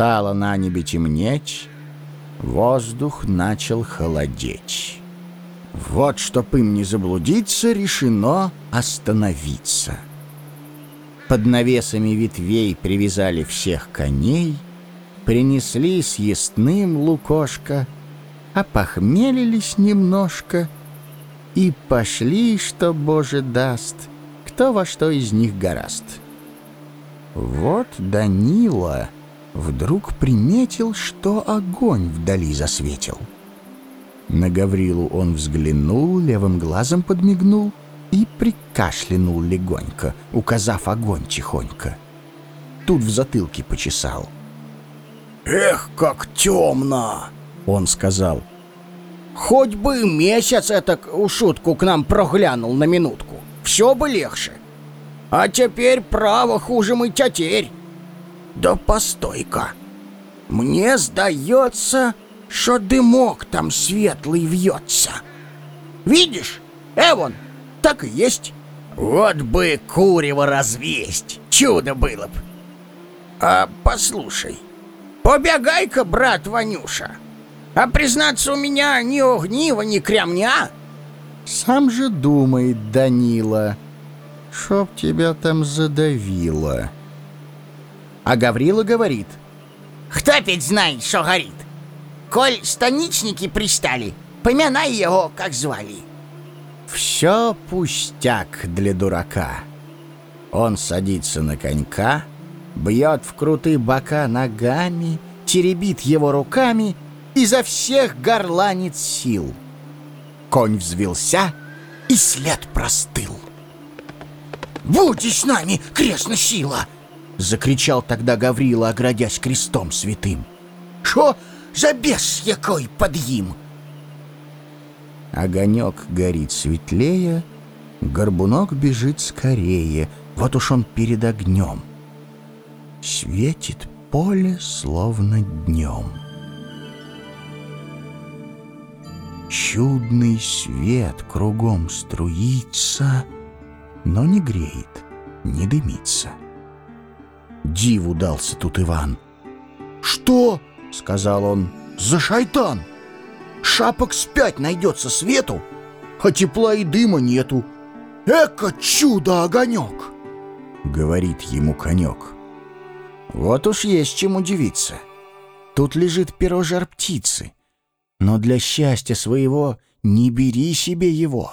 Стало на небе темнеть, воздух начал холодеть. Вот, чтоб им не заблудиться, решено остановиться. Под навесами ветвей привязали всех коней, принесли съестным лукошко, опохмелились немножко и пошли, что Боже даст, кто во что из них гораст. Вот Данила вдруг приметил, что огонь вдали засветил. На Гаврилу он взглянул, левым глазом подмигнул и прикашлянул легонько, указав огонь тихонько. Тут в затылке почесал. «Эх, как темно!» — он сказал. «Хоть бы месяц это у шутку к нам проглянул на минутку, все бы легче. А теперь право хуже мы теперь. Да постой-ка. Мне сдается, что дымок там светлый вьется. Видишь, Эвон, так и есть. Вот бы курево развесть, чудо было б. А послушай, побегай-ка, брат Ванюша. А признаться, у меня ни огнива, ни кремня. Сам же думает Данила, чтоб тебя там задавило. А Гаврила говорит. Кто опять знает, что горит? Коль станичники пристали, поминай его, как звали. Все пустяк для дурака. Он садится на конька, бьет в крутые бока ногами, теребит его руками, изо всех горланит сил. Конь взвелся, и след простыл. «Будь с нами, крестна сила!» — закричал тогда Гаврила, оградясь крестом святым. «Шо за бес якой под им?» Огонек горит светлее, горбунок бежит скорее, вот уж он перед огнем. Светит поле, словно днем. Чудный свет кругом струится, но не греет, не дымится. Диву дался тут Иван. «Что?» — сказал он. «За шайтан! Шапок спять найдется свету, а тепла и дыма нету. Эко чудо-огонек!» — говорит ему конек. Вот уж есть чем удивиться. Тут лежит перо жар птицы, но для счастья своего не бери себе его.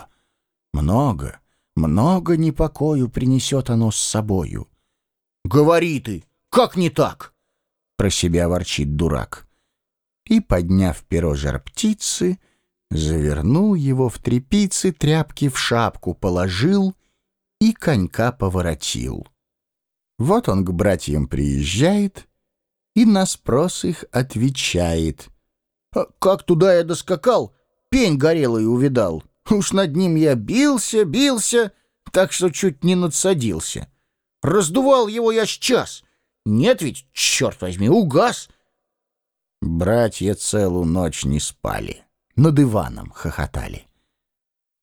Много, много непокою принесет оно с собою. «Говори ты, как не так?» Про себя ворчит дурак. И, подняв перо жар птицы, завернул его в трепицы, тряпки в шапку положил и конька поворотил. Вот он к братьям приезжает и на спрос их отвечает. «А «Как туда я доскакал, пень горелый увидал. Уж над ним я бился, бился, так что чуть не надсадился. Раздувал его я сейчас, нет ведь, черт возьми, угас. Братья целую ночь не спали, над Иваном хохотали.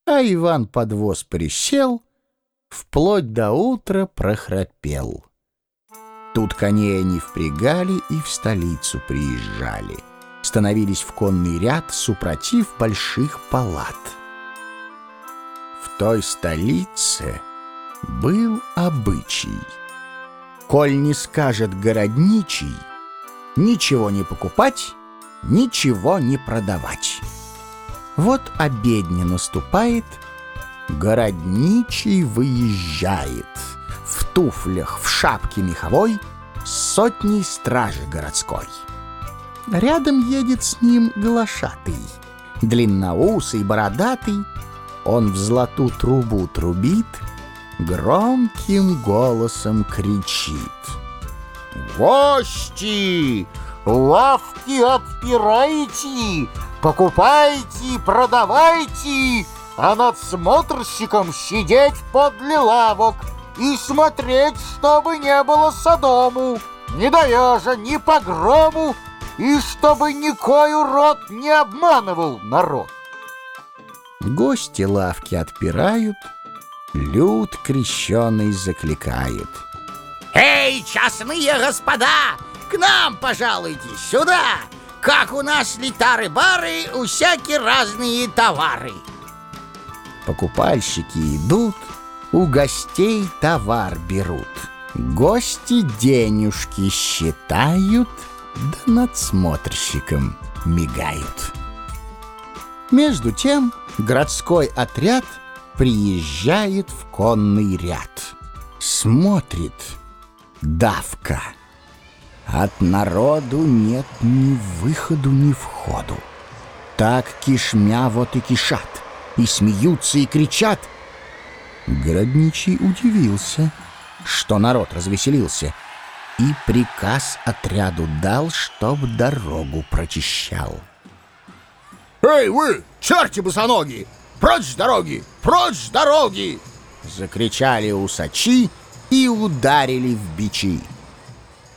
А Иван подвоз присел, вплоть до утра прохрапел. Тут коней они впрягали и в столицу приезжали. Становились в конный ряд, супротив больших палат. В той столице был обычай — Коль не скажет городничий, ничего не покупать, ничего не продавать. Вот обедня наступает, городничий выезжает в туфлях, в шапке меховой, с сотней стражи городской. Рядом едет с ним глашатый, длинноусый, бородатый, он в золоту трубу трубит — громким голосом кричит. «Гости! Лавки отпирайте, покупайте, продавайте, а надсмотрщиком сидеть подле лавок и смотреть, чтобы не было содому, ни доежа, ни погрому, и чтобы никой рот не обманывал народ. Гости лавки отпирают, Люд крещеный закликает. «Эй, частные господа! к нам пожалуйте, сюда! Как у нас литары-бары, у всякие разные товары. Покупальщики идут, у гостей товар берут. Гости денежки считают, да надсмотрщиком мигают. Между тем городской отряд приезжает в конный ряд. Смотрит давка. От народу нет ни выходу, ни входу. Так кишмя вот и кишат, и смеются, и кричат. Городничий удивился, что народ развеселился, и приказ отряду дал, чтоб дорогу прочищал. «Эй, вы, черти босоногие! Прочь с дороги! Прочь с дороги!» Закричали усачи и ударили в бичи.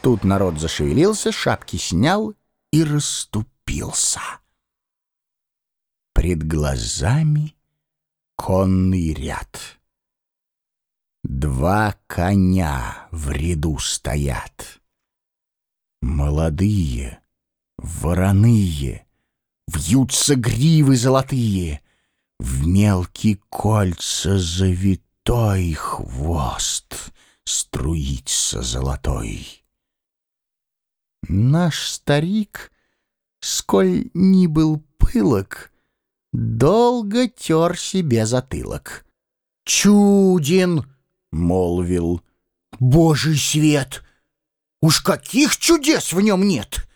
Тут народ зашевелился, шапки снял и расступился. Пред глазами конный ряд. Два коня в ряду стоят. Молодые, вороные, Вьются гривы золотые, В мелкие кольца завитой хвост Струится золотой. Наш старик, сколь ни был пылок, Долго тер себе затылок. «Чуден!» — молвил. «Божий свет! Уж каких чудес в нем нет!»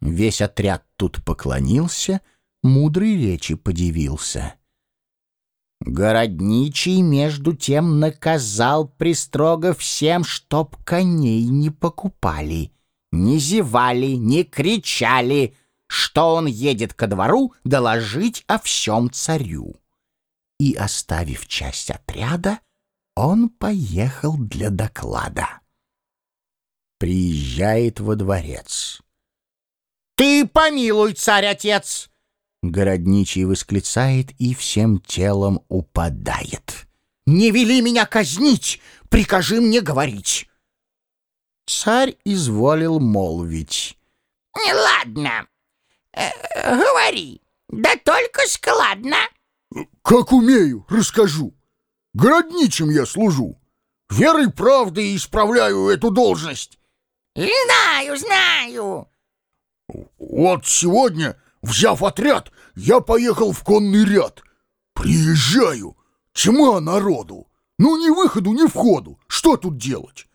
Весь отряд тут поклонился, мудрой речи подивился. Городничий между тем наказал пристрого всем, чтоб коней не покупали, не зевали, не кричали, что он едет ко двору доложить о всем царю. И, оставив часть отряда, он поехал для доклада. Приезжает во дворец. Ты помилуй, царь-отец! Городничий восклицает и всем телом упадает. Не вели меня казнить, прикажи мне говорить. Царь изволил молвить. Ладно, э, говори, да только складно. «Как умею, расскажу. Городничим я служу. Верой правдой исправляю эту должность». «Знаю, знаю. Вот сегодня, взяв отряд, я поехал в конный ряд. Приезжаю, тьма народу. Ну, ни выходу, ни входу. Что тут делать?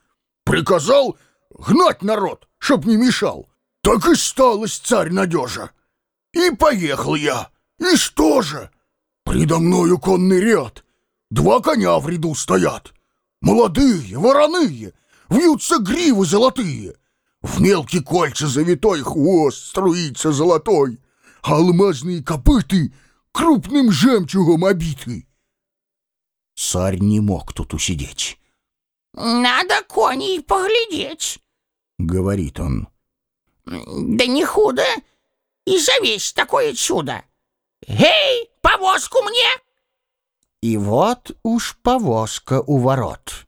Приказал гнать народ, чтоб не мешал. Так и сталось царь надежа. И поехал я. И что же? Предо мною конный ряд. Два коня в ряду стоят. Молодые, вороные, вьются гривы золотые. В мелкие кольца завитой хвост струится золотой, алмазные копыты крупным жемчугом обиты. Царь не мог тут усидеть. «Надо коней поглядеть», — говорит он. «Да не худо, и за весь такое чудо. Эй, повозку мне!» И вот уж повозка у ворот.